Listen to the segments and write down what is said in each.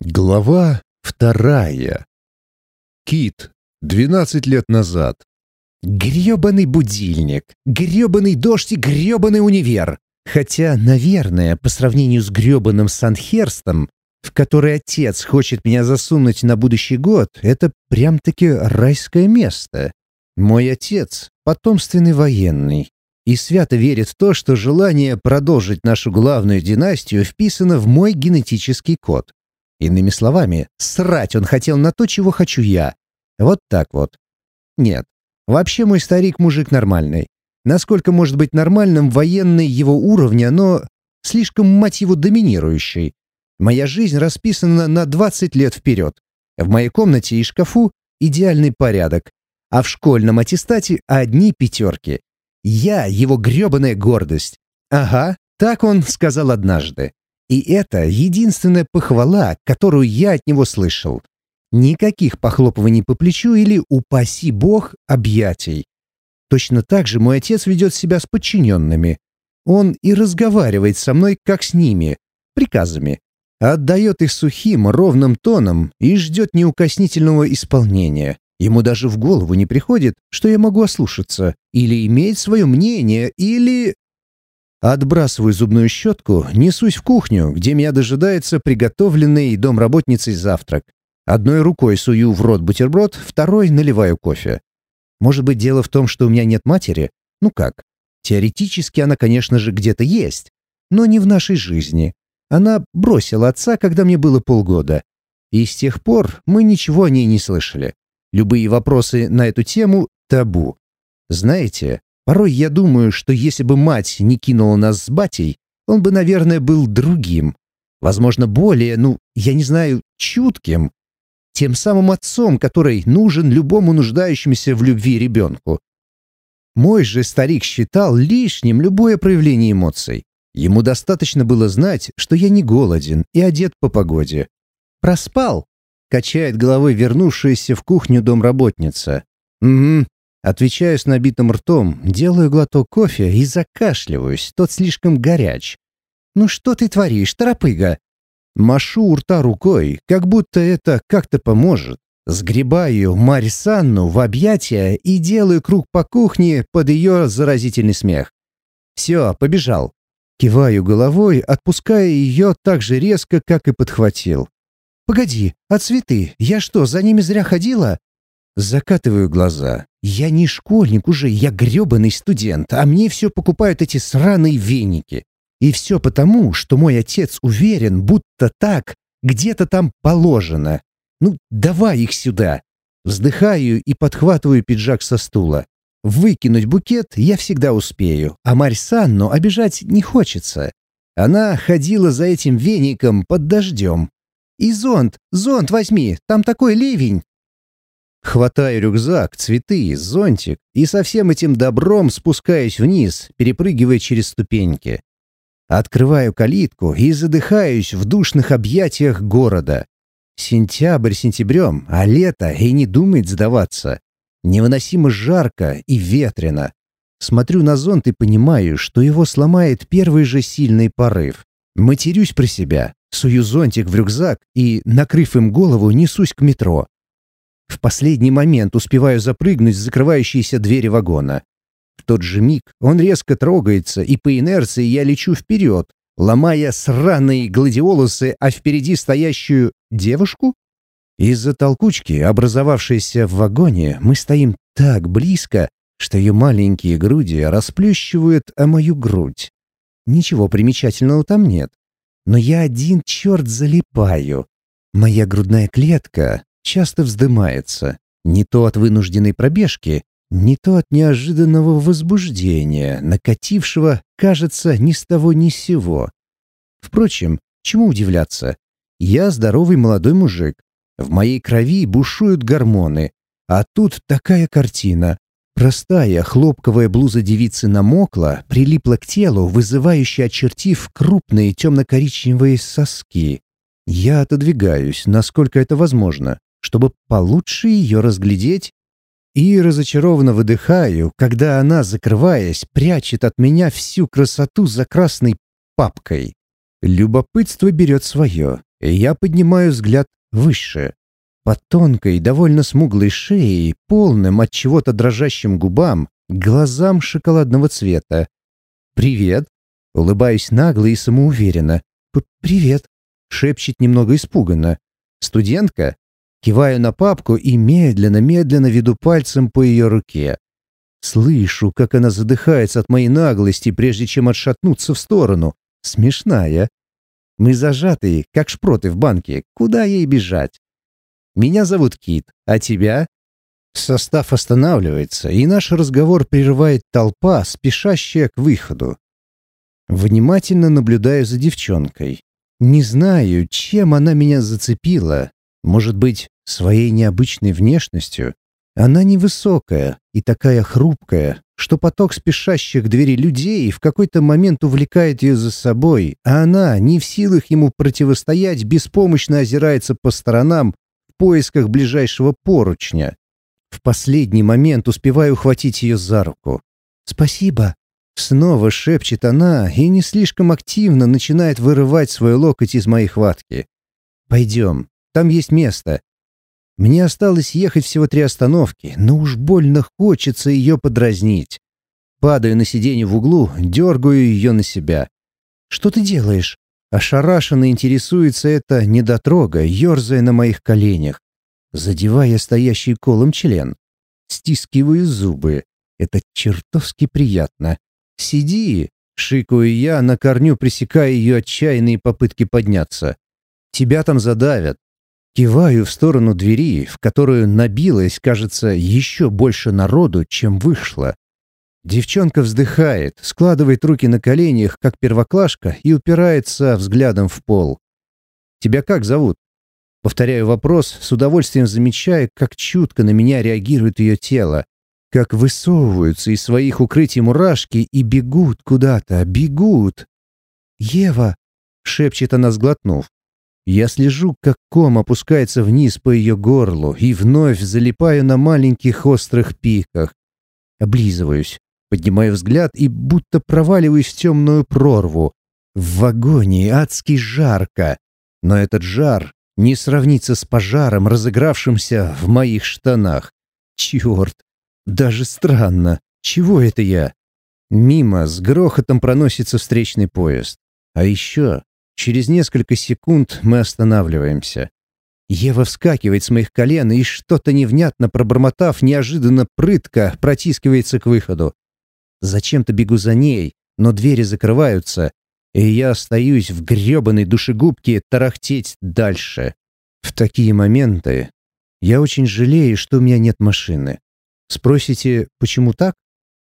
Глава вторая. Кит. Двенадцать лет назад. Грёбаный будильник, грёбаный дождь и грёбаный универ. Хотя, наверное, по сравнению с грёбаным Санхерстом, в который отец хочет меня засунуть на будущий год, это прям-таки райское место. Мой отец — потомственный военный, и свято верит в то, что желание продолжить нашу главную династию вписано в мой генетический код. Иными словами, срать он хотел на то, чего хочу я. Вот так вот. Нет. Вообще мой старик мужик нормальный. Насколько может быть нормальным военный его уровня, но слишком, мать его, доминирующий. Моя жизнь расписана на 20 лет вперед. В моей комнате и шкафу идеальный порядок, а в школьном аттестате одни пятерки. Я его гребаная гордость. Ага, так он сказал однажды. И это единственная похвала, которую я от него слышал. Никаких похлопываний по плечу или, упаси бог, объятий. Точно так же мой отец ведет себя с подчиненными. Он и разговаривает со мной, как с ними, приказами. Отдает их сухим, ровным тоном и ждет неукоснительного исполнения. Ему даже в голову не приходит, что я могу ослушаться, или иметь свое мнение, или... Отбрасываю зубную щетку, несусь в кухню, где меня дожидается приготовленный домработницей завтрак. Одной рукой сую в рот бутерброд, второй наливаю кофе. Может быть, дело в том, что у меня нет матери? Ну как? Теоретически она, конечно же, где-то есть, но не в нашей жизни. Она бросила отца, когда мне было полгода. И с тех пор мы ничего о ней не слышали. Любые вопросы на эту тему — табу. Знаете, Порой я думаю, что если бы мать не кинула нас с батей, он бы, наверное, был другим. Возможно, более, ну, я не знаю, чутким. Тем самым отцом, который нужен любому нуждающемуся в любви ребенку. Мой же старик считал лишним любое проявление эмоций. Ему достаточно было знать, что я не голоден и одет по погоде. «Проспал?» — качает головой вернувшаяся в кухню домработница. «Угу, Отвечаю с набитым ртом, делаю глоток кофе и закашливаюсь, тот слишком горяч. «Ну что ты творишь, торопыга?» Машу у рта рукой, как будто это как-то поможет. Сгребаю Марь Санну в объятия и делаю круг по кухне под ее заразительный смех. «Все, побежал». Киваю головой, отпуская ее так же резко, как и подхватил. «Погоди, а цветы? Я что, за ними зря ходила?» Закатываю глаза. Я не школьник уже, я грёбаный студент, а мне все покупают эти сраные веники. И все потому, что мой отец уверен, будто так где-то там положено. Ну, давай их сюда. Вздыхаю и подхватываю пиджак со стула. Выкинуть букет я всегда успею, а Марь обижать не хочется. Она ходила за этим веником под дождем. «И зонт, зонт возьми, там такой ливень!» Хватаю рюкзак, цветы, зонтик и со всем этим добром спускаюсь вниз, перепрыгивая через ступеньки. Открываю калитку и задыхаюсь в душных объятиях города. Сентябрь сентябрем, а лето и не думает сдаваться. Невыносимо жарко и ветрено. Смотрю на зонт и понимаю, что его сломает первый же сильный порыв. Матерюсь про себя, сую зонтик в рюкзак и, накрыв им голову, несусь к метро. В последний момент успеваю запрыгнуть в закрывающиеся двери вагона. В тот же миг он резко трогается, и по инерции я лечу вперед, ломая сраные гладиолусы, а впереди стоящую девушку? Из-за толкучки, образовавшейся в вагоне, мы стоим так близко, что ее маленькие груди расплющивают о мою грудь. Ничего примечательного там нет. Но я один черт залипаю. Моя грудная клетка, часто вздымается. Не то от вынужденной пробежки, не то от неожиданного возбуждения, накатившего, кажется, ни с того ни с сего. Впрочем, чему удивляться? Я здоровый молодой мужик. В моей крови бушуют гормоны. А тут такая картина. Простая хлопковая блуза девицы намокла, прилипла к телу, вызывающе очертив крупные темно-коричневые соски. Я отодвигаюсь, насколько это возможно чтобы получше ее разглядеть, и разочарованно выдыхаю, когда она, закрываясь, прячет от меня всю красоту за красной папкой. Любопытство берет свое, и я поднимаю взгляд выше. По тонкой, довольно смуглой шее, полным от чего-то дрожащим губам, глазам шоколадного цвета. «Привет!» — улыбаюсь нагло и самоуверенно. «Привет!» — шепчет немного испуганно. «Студентка?» Киваю на папку и медленно-медленно веду пальцем по ее руке. Слышу, как она задыхается от моей наглости, прежде чем отшатнуться в сторону. Смешная. Мы зажатые, как шпроты в банке. Куда ей бежать? Меня зовут Кит, а тебя? Состав останавливается, и наш разговор прерывает толпа, спешащая к выходу. Внимательно наблюдаю за девчонкой. Не знаю, чем она меня зацепила. Может быть, своей необычной внешностью? Она невысокая и такая хрупкая, что поток спешащих к двери людей в какой-то момент увлекает ее за собой, а она, не в силах ему противостоять, беспомощно озирается по сторонам в поисках ближайшего поручня. В последний момент успеваю ухватить ее за руку. «Спасибо!» Снова шепчет она и не слишком активно начинает вырывать свой локоть из моей хватки. «Пойдем, там есть место. Мне осталось ехать всего три остановки, но уж больно хочется ее подразнить. Падаю на сиденье в углу, дергаю ее на себя. «Что ты делаешь?» Ошарашенно интересуется эта недотрога, ерзая на моих коленях, задевая стоящий колом член. Стискиваю зубы. Это чертовски приятно. «Сиди!» — шикаю я, на корню пресекая ее отчаянные попытки подняться. «Тебя там задавят. Киваю в сторону двери, в которую набилось, кажется, еще больше народу, чем вышло. Девчонка вздыхает, складывает руки на коленях, как первоклашка, и упирается взглядом в пол. «Тебя как зовут?» Повторяю вопрос, с удовольствием замечая, как чутко на меня реагирует ее тело, как высовываются из своих укрытий мурашки и бегут куда-то, бегут. «Ева!» — шепчет она, сглотнув. Я слежу, как ком опускается вниз по ее горлу и вновь залипаю на маленьких острых пиках. Облизываюсь, поднимаю взгляд и будто проваливаюсь в темную прорву. В вагоне адски жарко, но этот жар не сравнится с пожаром, разыгравшимся в моих штанах. Черт! Даже странно. Чего это я? Мимо с грохотом проносится встречный поезд. А еще Через несколько секунд мы останавливаемся. Ева вскакивает с моих колен и, что-то невнятно пробормотав, неожиданно прытко протискивается к выходу. Зачем-то бегу за ней, но двери закрываются, и я остаюсь в грёбаной душегубке тарахтеть дальше. В такие моменты я очень жалею, что у меня нет машины. Спросите, почему так?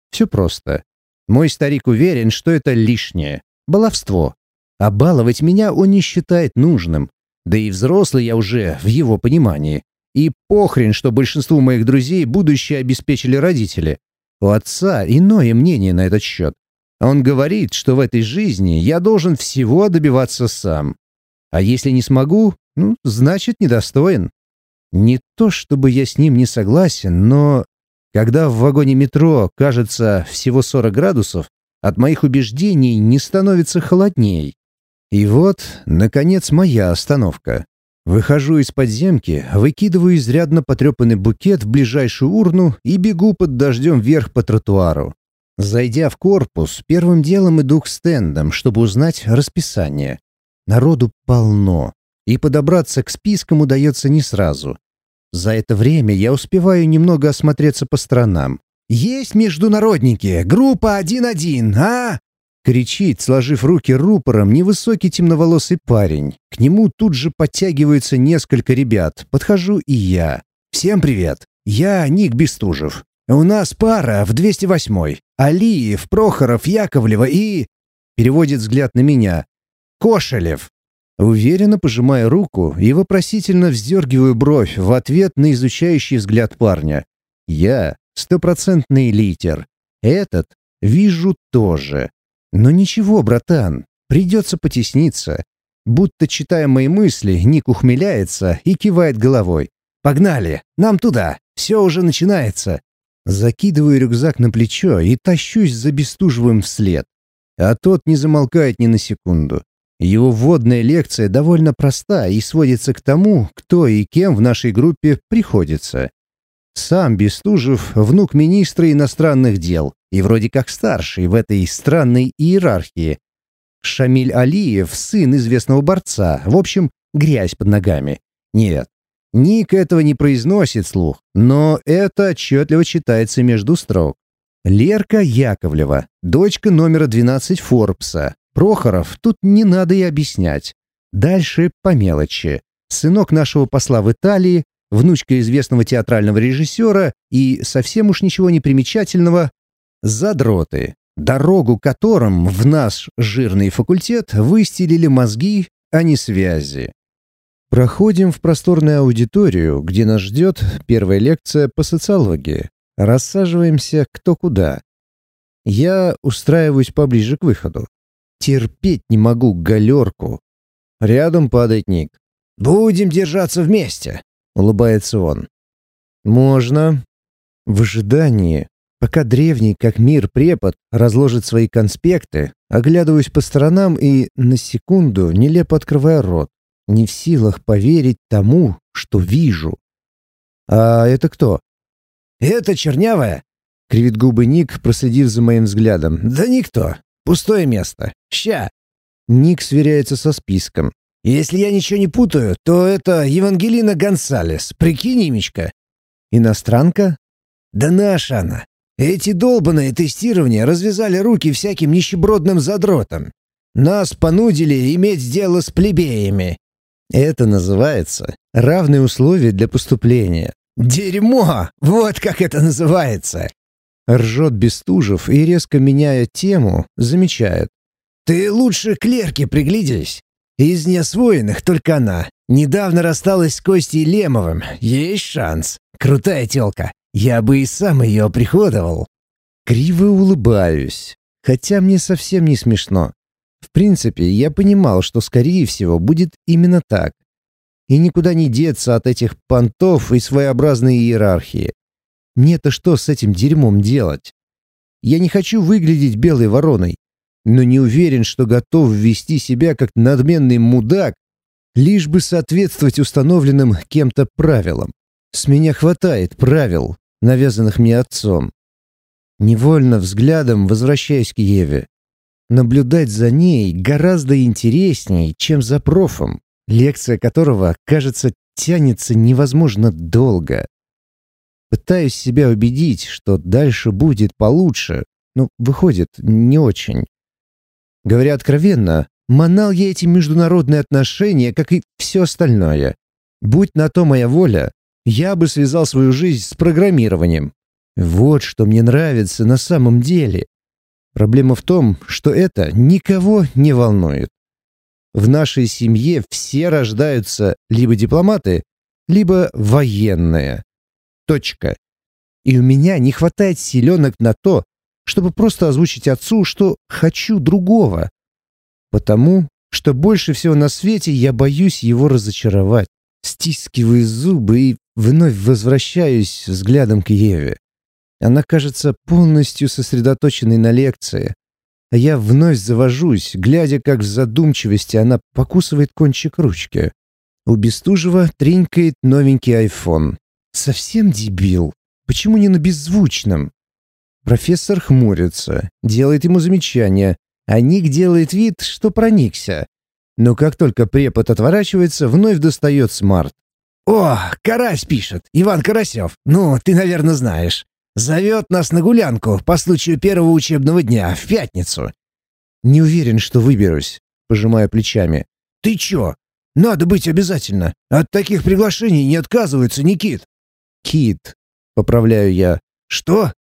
Все просто. Мой старик уверен, что это лишнее. Баловство. А баловать меня он не считает нужным. Да и взрослый я уже, в его понимании. И похрен, что большинству моих друзей будущее обеспечили родители. У отца иное мнение на этот счет. Он говорит, что в этой жизни я должен всего добиваться сам. А если не смогу, ну, значит, недостоин. Не то чтобы я с ним не согласен, но когда в вагоне метро кажется всего 40 градусов, от моих убеждений не становится холодней. И вот, наконец, моя остановка. Выхожу из подземки, выкидываю изрядно потрепанный букет в ближайшую урну и бегу под дождем вверх по тротуару. Зайдя в корпус, первым делом иду к стендам, чтобы узнать расписание. Народу полно, и подобраться к спискам удается не сразу. За это время я успеваю немного осмотреться по сторонам. «Есть международники! Группа 1-1, а?» Кричит, сложив руки рупором, невысокий темноволосый парень. К нему тут же подтягиваются несколько ребят. Подхожу и я. «Всем привет! Я Ник Бестужев. У нас пара в 208-й. Алиев, Прохоров, Яковлева и...» Переводит взгляд на меня. «Кошелев». Уверенно пожимаю руку и вопросительно вздергиваю бровь в ответ на изучающий взгляд парня. Я стопроцентный литер. Этот вижу тоже. Но ничего, братан, придется потесниться. Будто, читая мои мысли, Ник ухмыляется и кивает головой. «Погнали! Нам туда! Все уже начинается!» Закидываю рюкзак на плечо и тащусь за Бестужевым вслед. А тот не замолкает ни на секунду. Его вводная лекция довольно проста и сводится к тому, кто и кем в нашей группе приходится. Сам Бестужев — внук министра иностранных дел и вроде как старший в этой странной иерархии. Шамиль Алиев — сын известного борца, в общем, грязь под ногами. Нет, Ник этого не произносит слух, но это отчетливо читается между строк. Лерка Яковлева, дочка номера 12 Форбса. Прохоров тут не надо и объяснять. Дальше по мелочи. Сынок нашего посла в Италии, внучка известного театрального режиссера и совсем уж ничего не примечательного — задроты, дорогу которым в наш жирный факультет выстелили мозги, а не связи. Проходим в просторную аудиторию, где нас ждет первая лекция по социологии. Рассаживаемся кто куда. Я устраиваюсь поближе к выходу. Терпеть не могу галерку. Рядом падает Ник. «Будем держаться вместе», — улыбается он. «Можно». В ожидании, пока древний как мир препод разложит свои конспекты, оглядываюсь по сторонам и, на секунду, нелепо открываю рот не в силах поверить тому, что вижу. «А это кто?» «Это чернявая!» — кривит губы Ник, проследив за моим взглядом. «Да никто. Пустое место. Ща!» Ник сверяется со списком. «Если я ничего не путаю, то это Евангелина Гонсалес. Прикинь, имечко». «Иностранка?» «Да наша она. Эти долбанные тестирования развязали руки всяким нищебродным задротам. Нас понудили иметь дело с плебеями. Это называется равные условия для поступления. «Дерьмо! Вот как это называется!» Ржет Бестужев и, резко меняя тему, замечает. «Ты лучше клерки приглядись. Из неосвоенных только она. Недавно рассталась с Костей Лемовым. Есть шанс. Крутая тёлка. Я бы и сам ее приходовал». Криво улыбаюсь, хотя мне совсем не смешно. В принципе, я понимал, что, скорее всего, будет именно так. И никуда не деться от этих понтов и своеобразной иерархии. Мне-то что с этим дерьмом делать? Я не хочу выглядеть белой вороной, но не уверен, что готов вести себя как надменный мудак, лишь бы соответствовать установленным кем-то правилам. С меня хватает правил, навязанных мне отцом. Невольно взглядом возвращаясь к Еве. Наблюдать за ней гораздо интереснее, чем за профом, лекция которого, кажется, тянется невозможно долго. Пытаюсь себя убедить, что дальше будет получше, но выходит не очень. Говоря откровенно, манал я эти международные отношения, как и все остальное. Будь на то моя воля, я бы связал свою жизнь с программированием. Вот что мне нравится на самом деле. Проблема в том, что это никого не волнует. В нашей семье все рождаются либо дипломаты, либо военные. Точка. И у меня не хватает силенок на то, чтобы просто озвучить отцу, что хочу другого. Потому что больше всего на свете я боюсь его разочаровать. Стискиваю зубы и вновь возвращаюсь взглядом к Еве. Она кажется полностью сосредоточенной на лекции. А я вновь завожусь, глядя, как в задумчивости она покусывает кончик ручки. У Бестужева тренькает новенький айфон. Совсем дебил. Почему не на беззвучном? Профессор хмурится, делает ему замечание, а Ник делает вид, что проникся. Но как только препод отворачивается, вновь достает смарт. «О, Карась пишет, Иван Карасев. Ну, ты, наверное, знаешь. Зовет нас на гулянку по случаю первого учебного дня, в пятницу. Не уверен, что выберусь, пожимая плечами. Ты чё? Надо быть обязательно. От таких приглашений не отказываются, Никит. Кит, поправляю я. Что?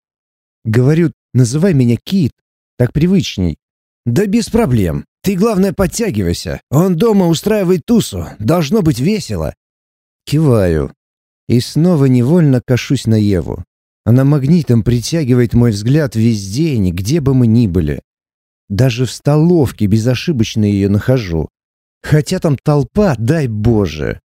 Говорю, называй меня Кит. Так привычней. Да без проблем. Ты, главное, подтягивайся. Он дома устраивает тусу. Должно быть весело. Киваю. И снова невольно кашусь на Еву. Она магнитом притягивает мой взгляд везде, где бы мы ни были. Даже в столовке безошибочно ее нахожу. Хотя там толпа, дай Боже.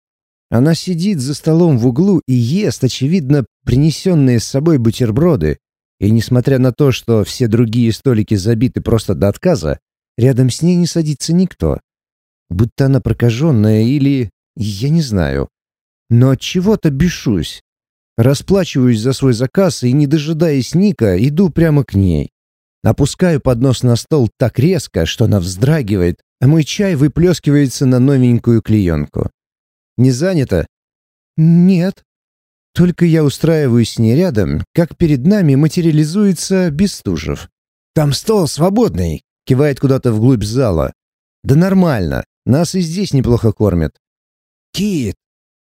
Она сидит за столом в углу и ест, очевидно, принесенные с собой бутерброды. И несмотря на то, что все другие столики забиты просто до отказа, рядом с ней не садится никто. будто она прокаженная или... я не знаю. Но от чего-то бешусь. Расплачиваюсь за свой заказ и, не дожидаясь Ника, иду прямо к ней. Опускаю поднос на стол так резко, что она вздрагивает, а мой чай выплескивается на новенькую клеенку. «Не занято?» «Нет». Только я устраиваюсь с ней рядом, как перед нами материализуется Бестужев. «Там стол свободный», — кивает куда-то вглубь зала. «Да нормально, нас и здесь неплохо кормят». «Кит!»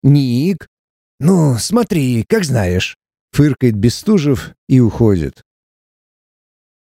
«Ник!» «Ну, смотри, как знаешь», — фыркает Бестужев и уходит.